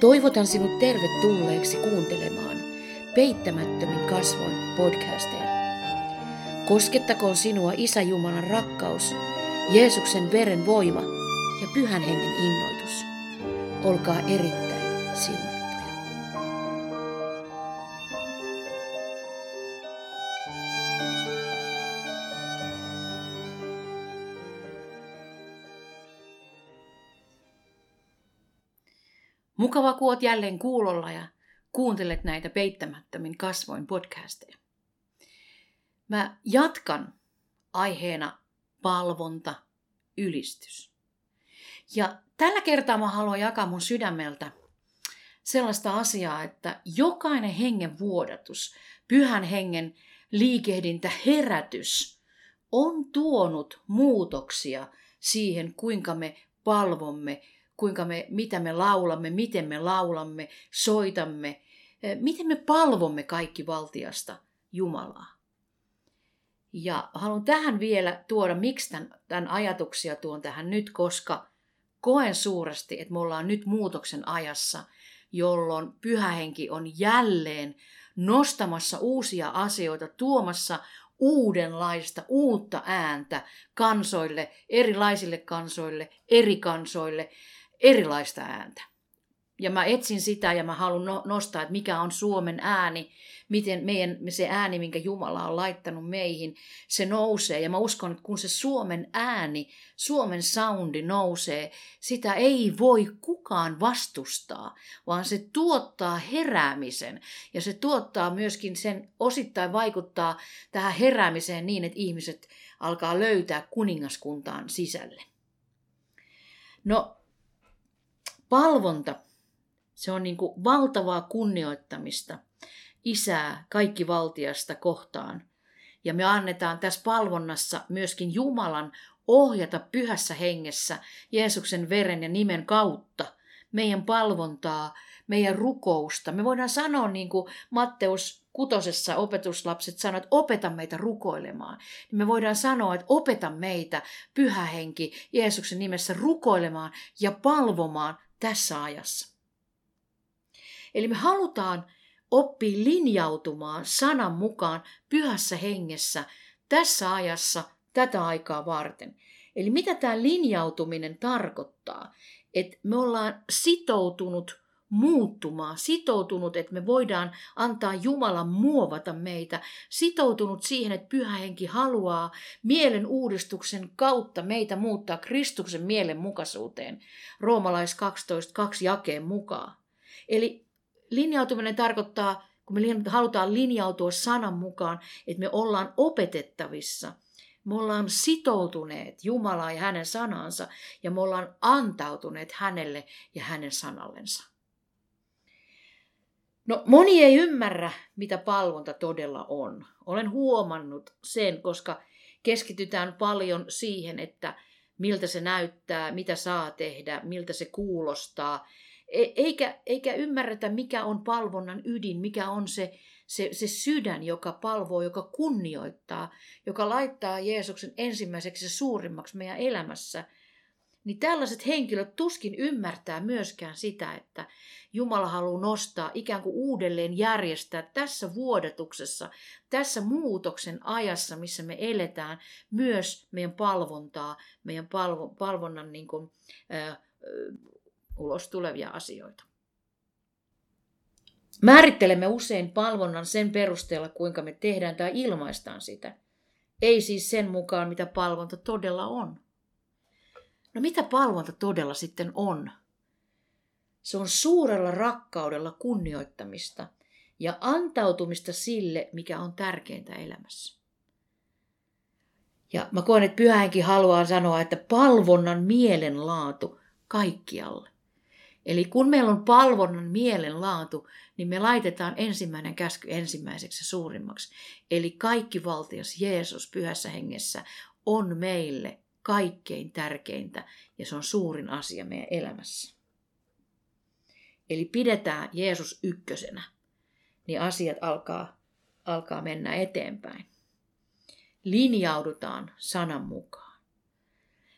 Toivotan sinut tervetulleeksi kuuntelemaan Peittämättömin kasvoin podcasteja. Koskettakoon sinua Isä Jumalan rakkaus, Jeesuksen veren voima ja Pyhän Hengen innoitus. Olkaa erittäin siunattuja. Mukava, kun oot jälleen kuulolla ja kuuntelet näitä peittämättömin kasvoin podcasteja. Mä jatkan aiheena palvonta, ylistys. Ja tällä kertaa mä haluan jakaa mun sydämeltä sellaista asiaa, että jokainen hengen vuodatus, pyhän hengen liikehdintä, herätys on tuonut muutoksia siihen, kuinka me palvomme, kuinka me, mitä me laulamme, miten me laulamme, soitamme, eh, miten me palvomme kaikki valtiasta Jumalaa. Ja haluan tähän vielä tuoda, miksi tämän, tämän ajatuksia tuon tähän nyt, koska koen suuresti, että me ollaan nyt muutoksen ajassa, jolloin pyhähenki on jälleen nostamassa uusia asioita, tuomassa uudenlaista, uutta ääntä kansoille, erilaisille kansoille, eri kansoille, erilaista ääntä. Ja mä etsin sitä ja mä haluan no, nostaa, että mikä on Suomen ääni, miten meidän, se ääni, minkä Jumala on laittanut meihin, se nousee. Ja mä uskon, että kun se Suomen ääni, Suomen soundi nousee, sitä ei voi kukaan vastustaa, vaan se tuottaa heräämisen. Ja se tuottaa myöskin sen, osittain vaikuttaa tähän heräämiseen niin, että ihmiset alkaa löytää kuningaskuntaan sisälle. No, palvonta, se on niin kuin valtavaa kunnioittamista isää kaikki valtiasta kohtaan. Ja me annetaan tässä palvonnassa myöskin Jumalan ohjata pyhässä hengessä Jeesuksen veren ja nimen kautta meidän palvontaa, meidän rukousta. Me voidaan sanoa niin kuin Matteus kutosessa opetuslapset sanoivat, että opeta meitä rukoilemaan. Me voidaan sanoa, että opeta meitä, pyhä henki, Jeesuksen nimessä rukoilemaan ja palvomaan tässä ajassa. Eli me halutaan oppia linjautumaan sanan mukaan pyhässä hengessä tässä ajassa tätä aikaa varten. Eli mitä tämä linjautuminen tarkoittaa? Että me ollaan sitoutunut muuttumaan, sitoutunut, että me voidaan antaa Jumalan muovata meitä, sitoutunut siihen, että Pyhä Henki haluaa mielen uudistuksen kautta meitä muuttaa Kristuksen mielen mukaisuuteen, roomalais 12, 2 jakeen mukaan. Eli linjautuminen tarkoittaa, kun me halutaan linjautua sanan mukaan, että me ollaan opetettavissa – me ollaan sitoutuneet Jumalaan ja hänen sanansa ja me ollaan antautuneet hänelle ja hänen sanallensa. No moni ei ymmärrä, mitä palvonta todella on. Olen huomannut sen, koska keskitytään paljon siihen, että miltä se näyttää, mitä saa tehdä, miltä se kuulostaa. E, eikä, eikä ymmärretä, mikä on palvonnan ydin, mikä on se, se, se sydän, joka palvoo, joka kunnioittaa, joka laittaa Jeesuksen ensimmäiseksi ja suurimmaksi meidän elämässä – niin tällaiset henkilöt tuskin ymmärtää myöskään sitä, että Jumala haluaa nostaa, ikään kuin uudelleen järjestää tässä vuodatuksessa, tässä muutoksen ajassa, missä me eletään, myös meidän palvontaa, meidän palvo, palvonnan niin kuin, äh, ulos tulevia asioita. Määrittelemme usein palvonnan sen perusteella, kuinka me tehdään tai ilmaistaan sitä. Ei siis sen mukaan, mitä palvonta todella on. No mitä palvonta todella sitten on? Se on suurella rakkaudella kunnioittamista ja antautumista sille, mikä on tärkeintä elämässä. Ja mä koen, että pyhähenki haluaa sanoa, että palvonnan mielenlaatu kaikkialle. Eli kun meillä on palvonnan mielenlaatu, niin me laitetaan ensimmäinen käsky ensimmäiseksi suurimmaksi. Eli kaikki valtias Jeesus pyhässä hengessä on meille kaikkein tärkeintä ja se on suurin asia meidän elämässä. Eli pidetään Jeesus ykkösenä, niin asiat alkaa, alkaa mennä eteenpäin. Linjaudutaan sanan mukaan.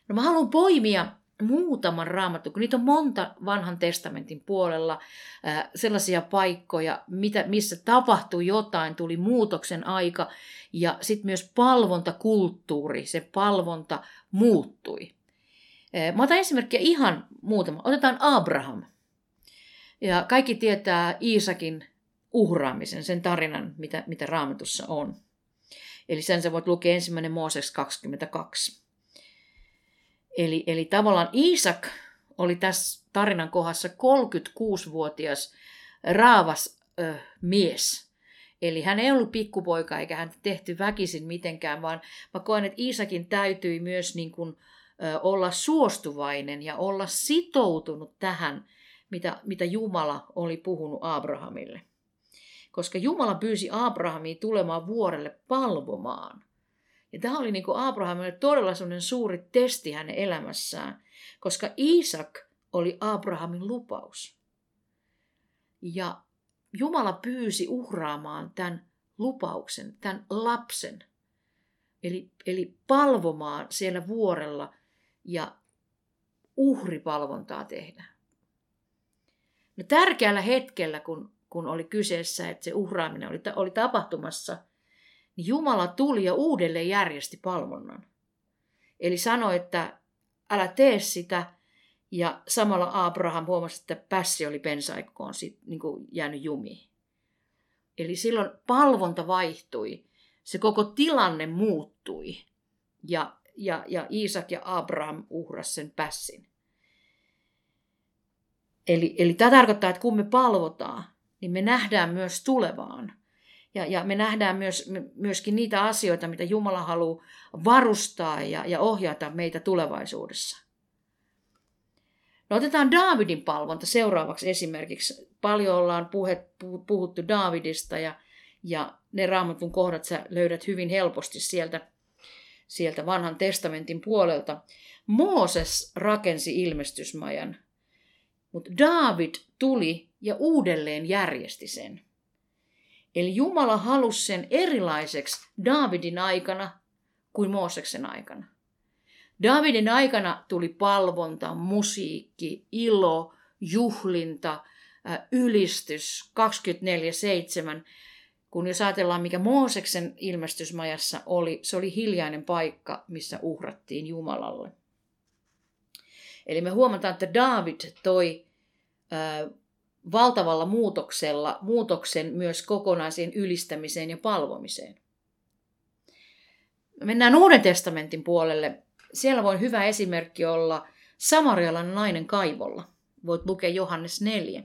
No mä haluan poimia muutaman raamattu, kun niitä on monta vanhan testamentin puolella, ää, sellaisia paikkoja, mitä, missä tapahtui jotain, tuli muutoksen aika ja sitten myös palvontakulttuuri, se palvonta muuttui. Ää, mä otan esimerkkiä ihan muutama. Otetaan Abraham. Ja kaikki tietää Iisakin uhraamisen, sen tarinan, mitä, mitä raamatussa on. Eli sen sä voit lukea ensimmäinen Mooses 22. Eli, eli tavallaan Iisak oli tässä tarinan kohdassa 36-vuotias raavas ö, mies. Eli hän ei ollut pikkupoika eikä hän tehty väkisin mitenkään, vaan mä koen, että Iisakin täytyi myös niin kuin, ö, olla suostuvainen ja olla sitoutunut tähän, mitä, mitä Jumala oli puhunut Abrahamille. Koska Jumala pyysi Abrahamia tulemaan vuorelle palvomaan – ja tämä oli niin kuin Abrahamille todella suuri testi hänen elämässään, koska Iisak oli Abrahamin lupaus. Ja Jumala pyysi uhraamaan tämän lupauksen, tämän lapsen. Eli, eli palvomaan siellä vuorella ja uhripalvontaa tehdä. No tärkeällä hetkellä, kun, kun oli kyseessä, että se uhraaminen oli, oli tapahtumassa – niin Jumala tuli ja uudelleen järjesti palvonnan. Eli sanoi, että älä tee sitä, ja samalla Abraham huomasi, että pässi oli pensaikkoon sit, niin kuin jäänyt jumiin. Eli silloin palvonta vaihtui, se koko tilanne muuttui, ja, ja, ja Iisak ja Abraham uhras sen pässin. Eli, eli tämä tarkoittaa, että kun me palvotaan, niin me nähdään myös tulevaan. Ja, ja me nähdään myös, myöskin niitä asioita, mitä Jumala haluaa varustaa ja, ja ohjata meitä tulevaisuudessa. No otetaan Daavidin palvonta seuraavaksi esimerkiksi. Paljon ollaan puhe, puhuttu Daavidista ja, ja ne raamatun kohdat sä löydät hyvin helposti sieltä, sieltä vanhan testamentin puolelta. Mooses rakensi ilmestysmajan, mutta Daavid tuli ja uudelleen järjesti sen. Eli Jumala halusi sen erilaiseksi Daavidin aikana kuin Mooseksen aikana. Daavidin aikana tuli palvonta, musiikki, ilo, juhlinta, ylistys 24-7. Kun jos ajatellaan, mikä Mooseksen ilmestysmajassa oli, se oli hiljainen paikka, missä uhrattiin Jumalalle. Eli me huomataan, että David toi valtavalla muutoksella muutoksen myös kokonaiseen ylistämiseen ja palvomiseen. Mennään Uuden testamentin puolelle. Siellä voi hyvä esimerkki olla samarialainen nainen kaivolla. Voit lukea Johannes 4.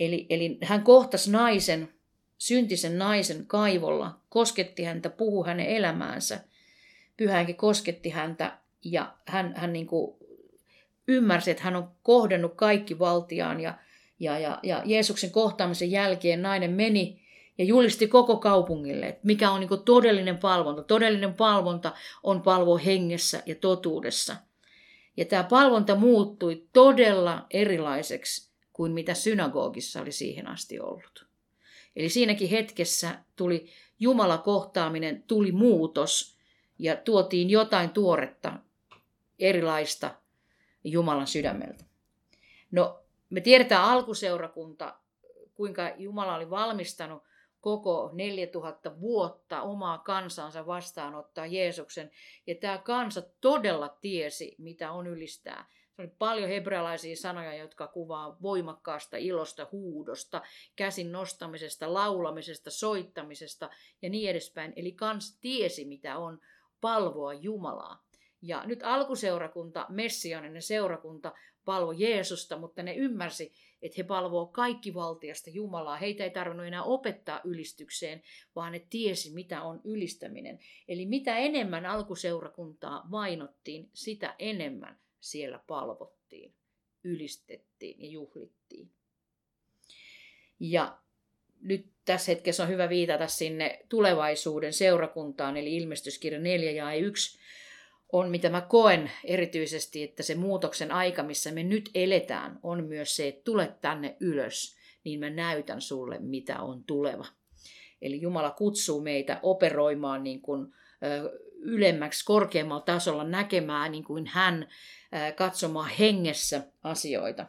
Eli, eli hän kohtasi naisen, syntisen naisen kaivolla, kosketti häntä, puhui hänen elämäänsä. Pyhänkin kosketti häntä ja hän, hän niin kuin ymmärsi, että hän on kohdannut kaikki valtiaan ja, ja, ja, ja Jeesuksen kohtaamisen jälkeen nainen meni ja julisti koko kaupungille, että mikä on niin todellinen palvonta. Todellinen palvonta on palvo hengessä ja totuudessa. Ja tämä palvonta muuttui todella erilaiseksi kuin mitä synagogissa oli siihen asti ollut. Eli siinäkin hetkessä tuli Jumala kohtaaminen, tuli muutos ja tuotiin jotain tuoretta, erilaista Jumalan sydämeltä. No, me tiedetään alkuseurakunta, kuinka Jumala oli valmistanut koko 4000 vuotta omaa kansansa vastaanottaa Jeesuksen. Ja tämä kansa todella tiesi, mitä on ylistää. Se oli paljon hebrealaisia sanoja, jotka kuvaa voimakkaasta ilosta, huudosta, käsin nostamisesta, laulamisesta, soittamisesta ja niin edespäin. Eli kansa tiesi, mitä on palvoa Jumalaa. Ja nyt alkuseurakunta, messianinen seurakunta, palvo Jeesusta, mutta ne ymmärsi, että he palvoo kaikki valtiasta Jumalaa. Heitä ei tarvinnut enää opettaa ylistykseen, vaan ne tiesi, mitä on ylistäminen. Eli mitä enemmän alkuseurakuntaa vainottiin, sitä enemmän siellä palvottiin, ylistettiin ja juhlittiin. Ja nyt tässä hetkessä on hyvä viitata sinne tulevaisuuden seurakuntaan, eli ilmestyskirja 4 ja 1 on, mitä mä koen erityisesti, että se muutoksen aika, missä me nyt eletään, on myös se, että tule tänne ylös, niin mä näytän sulle, mitä on tuleva. Eli Jumala kutsuu meitä operoimaan niin kuin ylemmäksi, korkeammalla tasolla näkemään niin kuin hän katsomaan hengessä asioita.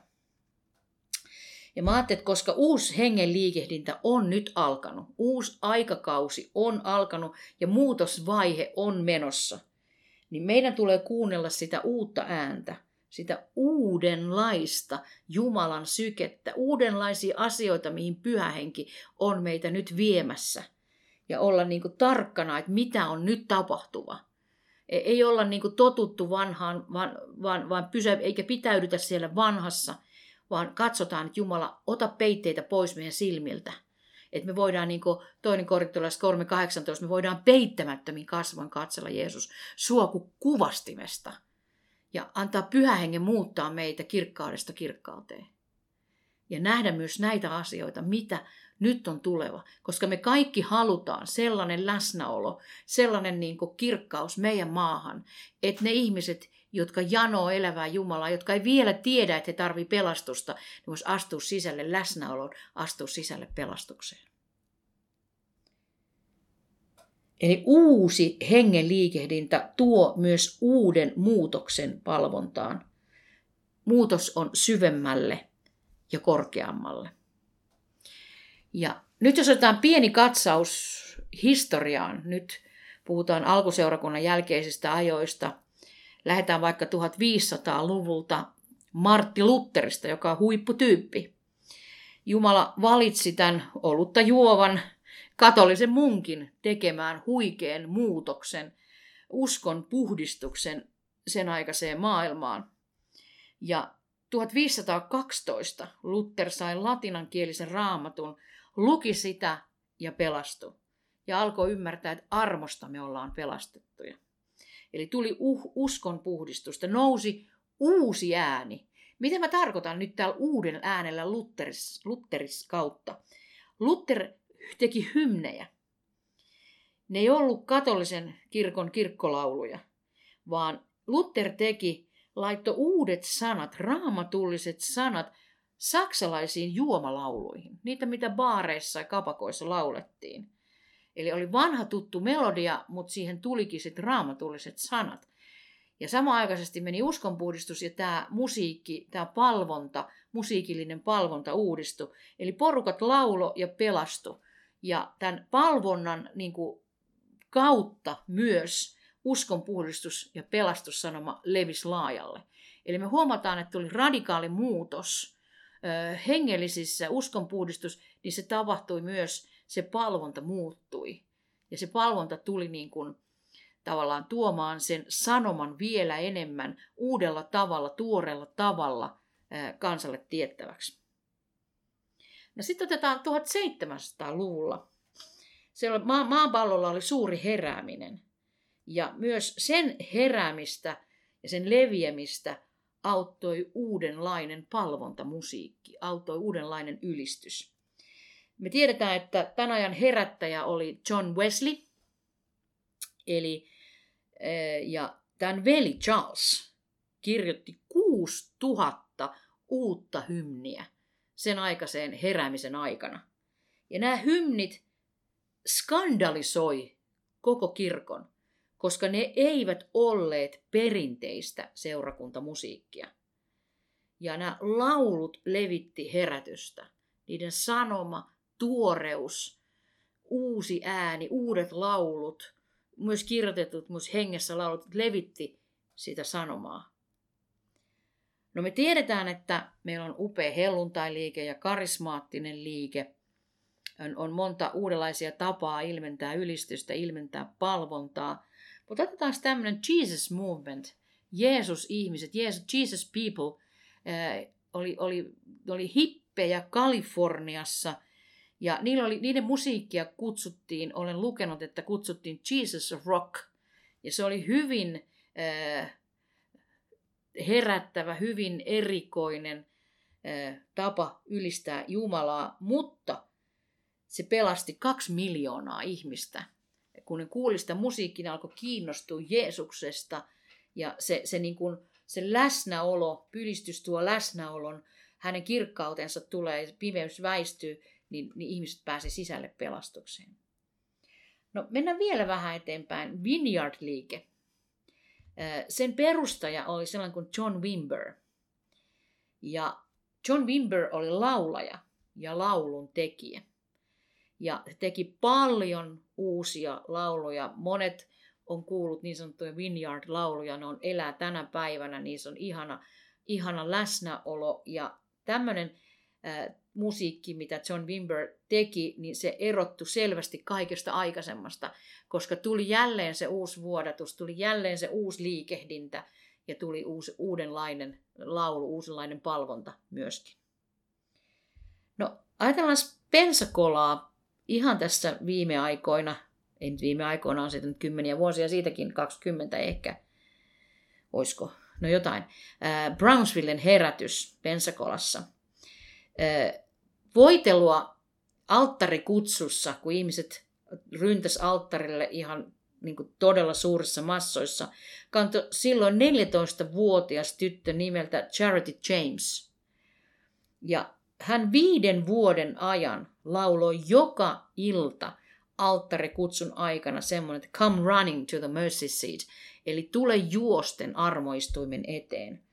Ja mä ajattelin, että koska uusi hengen liikehdintä on nyt alkanut, uusi aikakausi on alkanut ja muutosvaihe on menossa, niin meidän tulee kuunnella sitä uutta ääntä, sitä uudenlaista Jumalan sykettä, uudenlaisia asioita, mihin pyhähenki on meitä nyt viemässä. Ja olla niin kuin tarkkana, että mitä on nyt tapahtuva. E, ei olla niin kuin totuttu vanhaan, vaan, vaan, vaan pysä, eikä pitäydytä siellä vanhassa, vaan katsotaan, että Jumala, ota peitteitä pois meidän silmiltä. Että me voidaan, niin kuin toinen korintolais 3.18, me voidaan peittämättömin kasvan katsella Jeesus suoku kuvastimesta – ja antaa pyhähengen muuttaa meitä kirkkaudesta kirkkauteen. Ja nähdä myös näitä asioita, mitä nyt on tuleva, koska me kaikki halutaan sellainen läsnäolo, sellainen niin kuin kirkkaus meidän maahan, että ne ihmiset, jotka janoo elävää Jumalaa, jotka ei vielä tiedä, että he tarvitsevat pelastusta, ne vois astua sisälle läsnäoloon, astua sisälle pelastukseen. Eli uusi hengen liikehdintä tuo myös uuden muutoksen palvontaan. Muutos on syvemmälle ja korkeammalle. Ja nyt jos otetaan pieni katsaus historiaan, nyt puhutaan alkuseurakunnan jälkeisistä ajoista, lähdetään vaikka 1500-luvulta Martti Lutterista, joka on huipputyyppi. Jumala valitsi tämän olutta juovan katolisen munkin tekemään huikean muutoksen, uskon puhdistuksen sen aikaiseen maailmaan. Ja 1512 Luther sai latinankielisen raamatun, luki sitä ja pelastui. Ja alkoi ymmärtää, että armosta me ollaan pelastettuja. Eli tuli uh, uskon puhdistusta, nousi uusi ääni. Mitä mä tarkoitan nyt täällä uuden äänellä Lutheris, Lutheris kautta? Luther teki hymnejä. Ne ei ollut katolisen kirkon kirkkolauluja, vaan Luther teki, laitto uudet sanat, raamatulliset sanat saksalaisiin juomalauluihin. Niitä, mitä baareissa ja kapakoissa laulettiin. Eli oli vanha tuttu melodia, mutta siihen tulikin sitten raamatulliset sanat. Ja samaaikaisesti meni uskonpuhdistus ja tämä musiikki, tämä palvonta, musiikillinen palvonta uudistui. Eli porukat laulo ja pelastu. Ja tämän palvonnan niin kuin, kautta myös uskonpuhdistus ja pelastussanoma levisi laajalle. Eli me huomataan, että tuli radikaali muutos hengellisissä uskonpuhdistus, niin se tapahtui myös, se palvonta muuttui. Ja se palvonta tuli niin kuin, tavallaan tuomaan sen sanoman vielä enemmän uudella tavalla, tuoreella tavalla kansalle tiettäväksi. No sitten otetaan 1700-luvulla. Siellä ma- maapallolla oli suuri herääminen. Ja myös sen heräämistä ja sen leviämistä auttoi uudenlainen palvontamusiikki, auttoi uudenlainen ylistys. Me tiedetään, että tämän ajan herättäjä oli John Wesley, eli, eh, ja tämän veli Charles kirjoitti 6000 uutta hymniä – sen aikaiseen heräämisen aikana. Ja nämä hymnit skandalisoi koko kirkon, koska ne eivät olleet perinteistä seurakuntamusiikkia. Ja nämä laulut levitti herätystä. Niiden sanoma, tuoreus, uusi ääni, uudet laulut, myös kirjoitetut, myös hengessä laulut levitti sitä sanomaa. No me tiedetään, että meillä on upea helluntailiike ja karismaattinen liike. On, on monta uudenlaisia tapaa ilmentää ylistystä, ilmentää palvontaa. Mutta otetaan tämmöinen Jesus Movement, Jeesus-ihmiset, Jesus, Jesus People, äh, oli, oli, oli hippejä Kaliforniassa – ja niillä oli, niiden musiikkia kutsuttiin, olen lukenut, että kutsuttiin Jesus Rock. Ja se oli hyvin äh, herättävä, hyvin erikoinen tapa ylistää Jumalaa, mutta se pelasti kaksi miljoonaa ihmistä. Kun ne kuuli sitä musiikkia, ne alkoi kiinnostua Jeesuksesta ja se, se, niin kuin, se läsnäolo, pylistys tuo läsnäolon, hänen kirkkautensa tulee, pimeys väistyy, niin, niin ihmiset pääsevät sisälle pelastukseen. No mennään vielä vähän eteenpäin. Vineyard-liike. Sen perustaja oli sellainen kuin John Wimber. Ja John Wimber oli laulaja ja laulun tekijä. Ja teki paljon uusia lauluja. Monet on kuullut niin sanottuja Vineyard-lauluja, ne on elää tänä päivänä, niissä on ihana, ihana läsnäolo. Ja tämmöinen äh, musiikki, mitä John Wimber teki, niin se erottu selvästi kaikesta aikaisemmasta, koska tuli jälleen se uusi vuodatus, tuli jälleen se uusi liikehdintä ja tuli uusi, uudenlainen laulu, uudenlainen palvonta myöskin. No ajatellaan Pensakolaa ihan tässä viime aikoina, ei nyt viime aikoina, on sitten kymmeniä vuosia, siitäkin 20 ehkä, oisko, no jotain. Brownsvillen herätys Pensakolassa. Voitelua alttarikutsussa, kun ihmiset ryntäs alttarille ihan niin kuin todella suurissa massoissa, kantoi silloin 14-vuotias tyttö nimeltä Charity James. Ja hän viiden vuoden ajan lauloi joka ilta alttarikutsun aikana semmoinen, että come running to the mercy seat, eli tule juosten armoistuimen eteen.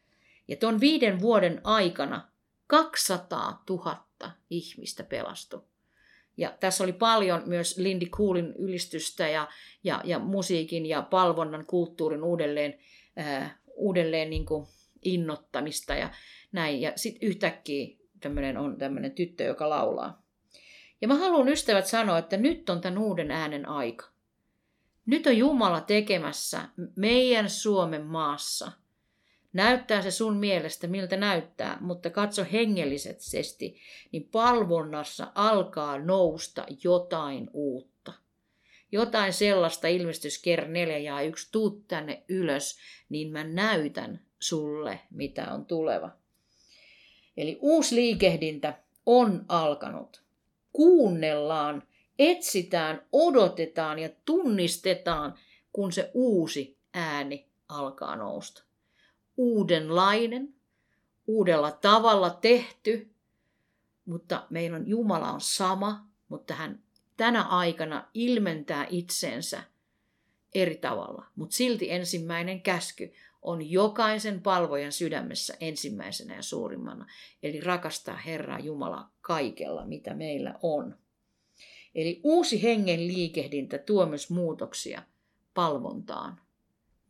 Ja tuon viiden vuoden aikana 200 000 ihmistä pelastui. Ja tässä oli paljon myös Lindy Coolin ylistystä ja, ja, ja musiikin ja palvonnan kulttuurin uudelleen, äh, uudelleen niin kuin innottamista ja näin. Ja sitten yhtäkkiä tämmöinen on tämmöinen tyttö, joka laulaa. Ja mä haluan ystävät sanoa, että nyt on tämän uuden äänen aika. Nyt on Jumala tekemässä meidän Suomen maassa. Näyttää se sun mielestä, miltä näyttää, mutta katso hengellisesti, niin palvonnassa alkaa nousta jotain uutta. Jotain sellaista ilmestysker 4 ja 1, tuu tänne ylös, niin mä näytän sulle, mitä on tuleva. Eli uusi liikehdintä on alkanut. Kuunnellaan, etsitään, odotetaan ja tunnistetaan, kun se uusi ääni alkaa nousta. Uudenlainen, uudella tavalla tehty, mutta meillä on Jumala on sama, mutta hän tänä aikana ilmentää itsensä eri tavalla. Mutta silti ensimmäinen käsky on jokaisen palvojan sydämessä ensimmäisenä ja suurimmana. Eli rakastaa Herraa Jumala kaikella, mitä meillä on. Eli uusi hengen liikehdintä tuo myös muutoksia palvontaan.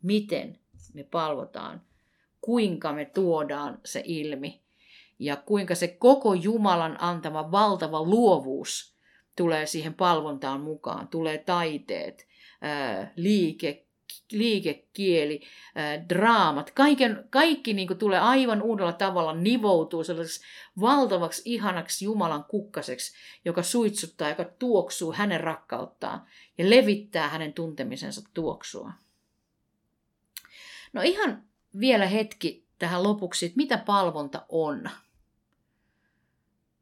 Miten me palvotaan, kuinka me tuodaan se ilmi ja kuinka se koko Jumalan antama valtava luovuus tulee siihen palvontaan mukaan. Tulee taiteet, liike, liikekieli, draamat, kaiken, kaikki niin kuin tulee aivan uudella tavalla nivoutuu sellaiseksi valtavaksi ihanaksi Jumalan kukkaseksi, joka suitsuttaa, joka tuoksuu hänen rakkauttaan ja levittää hänen tuntemisensa tuoksua. No ihan vielä hetki tähän lopuksi, että mitä palvonta on.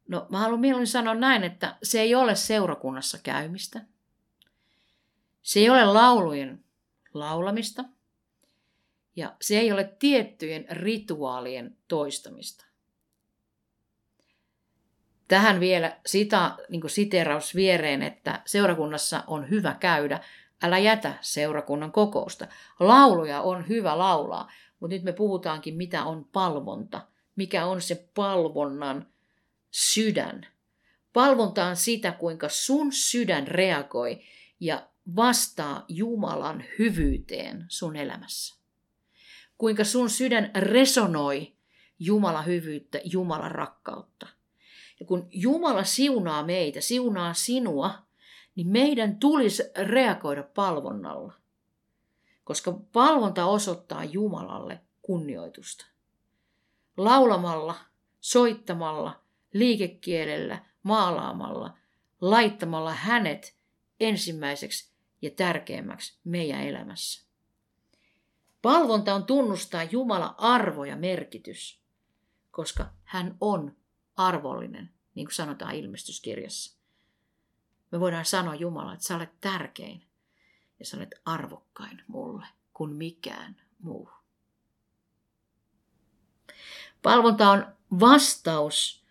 No mä haluan mieluummin sanoa näin, että se ei ole seurakunnassa käymistä. Se ei ole laulujen laulamista. Ja se ei ole tiettyjen rituaalien toistamista. Tähän vielä sitä, niin siteraus viereen, että seurakunnassa on hyvä käydä. Älä jätä seurakunnan kokousta. Lauluja on hyvä laulaa, mutta nyt me puhutaankin, mitä on palvonta. Mikä on se palvonnan sydän. Palvonta on sitä, kuinka sun sydän reagoi ja vastaa Jumalan hyvyyteen sun elämässä. Kuinka sun sydän resonoi Jumalan hyvyyttä, Jumalan rakkautta. Ja kun Jumala siunaa meitä, siunaa sinua, niin meidän tulisi reagoida palvonnalla. Koska palvonta osoittaa Jumalalle kunnioitusta. Laulamalla, soittamalla, liikekielellä, maalaamalla, laittamalla hänet ensimmäiseksi ja tärkeämmäksi meidän elämässä. Palvonta on tunnustaa Jumala arvo ja merkitys, koska hän on arvollinen, niin kuin sanotaan ilmestyskirjassa. Me voidaan sanoa Jumala, että sä olet tärkein ja sä olet arvokkain mulle kuin mikään muu. Palvonta on vastaus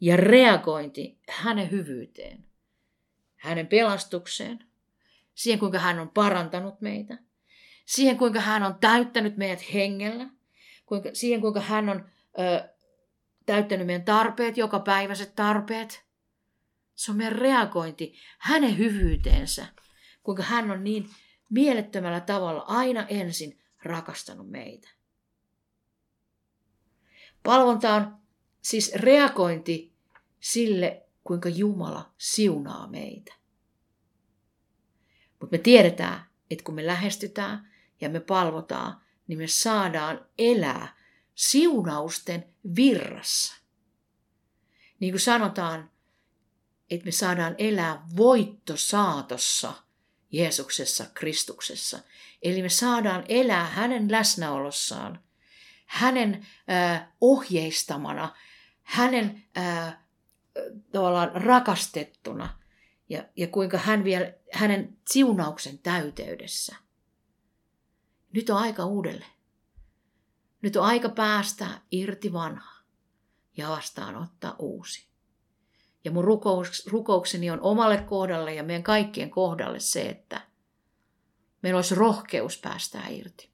ja reagointi hänen hyvyyteen, hänen pelastukseen, siihen kuinka hän on parantanut meitä, siihen kuinka hän on täyttänyt meidät hengellä, kuinka, siihen kuinka hän on ö, täyttänyt meidän tarpeet, joka päiväiset tarpeet. Se on meidän reagointi hänen hyvyyteensä, kuinka hän on niin mielettömällä tavalla aina ensin rakastanut meitä. Palvonta on siis reagointi sille, kuinka Jumala siunaa meitä. Mutta me tiedetään, että kun me lähestytään ja me palvotaan, niin me saadaan elää siunausten virrassa. Niin kuin sanotaan, että me saadaan elää voittosaatossa Jeesuksessa, Kristuksessa. Eli me saadaan elää hänen läsnäolossaan, hänen äh, ohjeistamana, hänen äh, tavallaan rakastettuna ja, ja kuinka hän vielä hänen siunauksen täyteydessä. Nyt on aika uudelle. Nyt on aika päästä irti vanhaa ja vastaanottaa uusi. Ja mun rukoukseni on omalle kohdalle ja meidän kaikkien kohdalle se, että meillä olisi rohkeus päästää irti.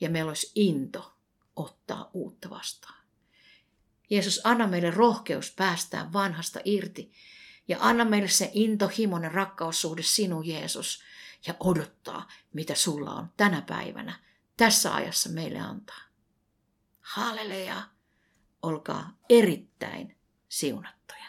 Ja meillä olisi into ottaa uutta vastaan. Jeesus, anna meille rohkeus päästää vanhasta irti ja anna meille se intohimoinen rakkaussuhde sinun Jeesus ja odottaa, mitä sulla on tänä päivänä, tässä ajassa meille antaa. Halleluja! Olkaa erittäin siunattuja.